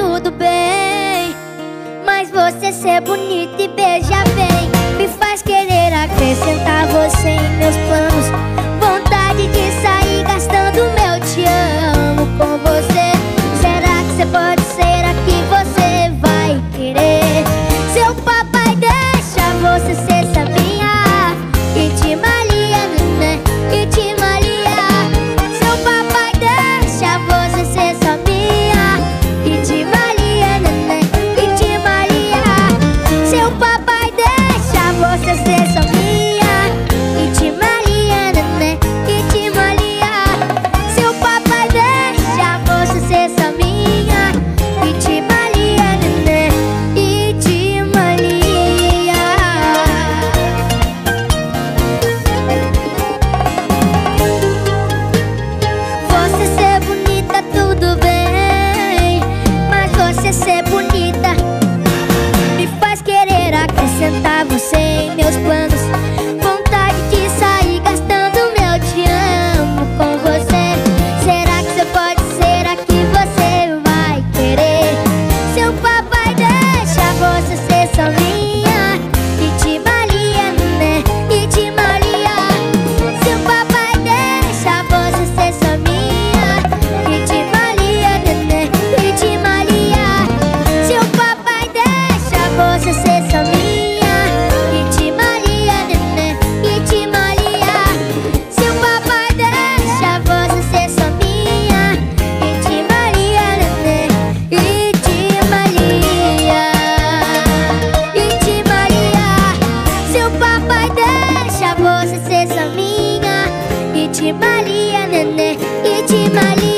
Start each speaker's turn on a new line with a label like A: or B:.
A: tudo bem. Mas você ser bonita e beija bem Me faz querer acrescentar você. 네, 네. 잊지 말이야 는내 잊지 말이야.